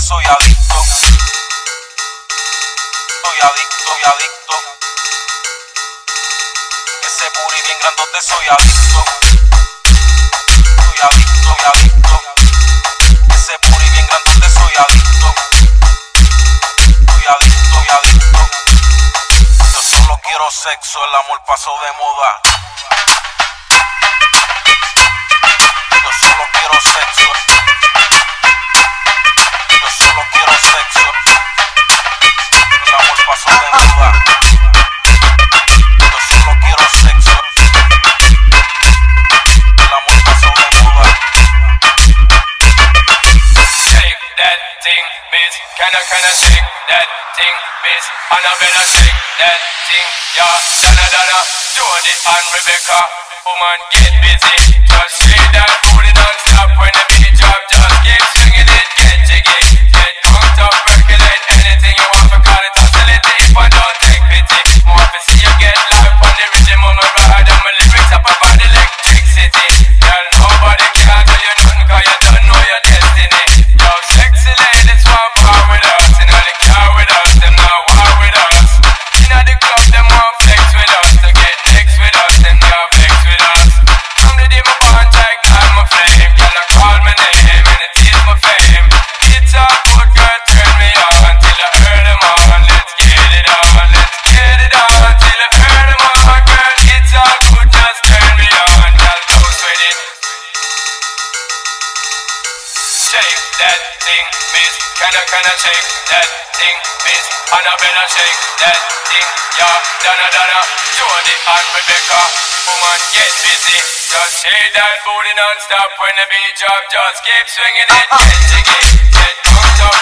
soy adicto. Soy adicto, soy adicto. Ese booty bien grandote soy adicto. Soy adicto, soy adicto. Ese booty bien grandote soy adicto. Soy adicto, soy adicto. Yo solo quiero sexo, el amor pasó de moda. Miss. Can I, can I shake that thing, miss? Annabella, shake that thing, yeah. Donna, Donna, Jody and Rebecca. Woman, get busy. Just shake that Shake that thing, miss. Can I, can I shake that thing, miss? Annabella, shake that thing, yeah. Donna, Donna, Jody and Rebecca. Woman, get busy. Just shake that booty non-stop when the beat drop. Just keep swinging it, uh-huh. get jiggy. Get drunk up,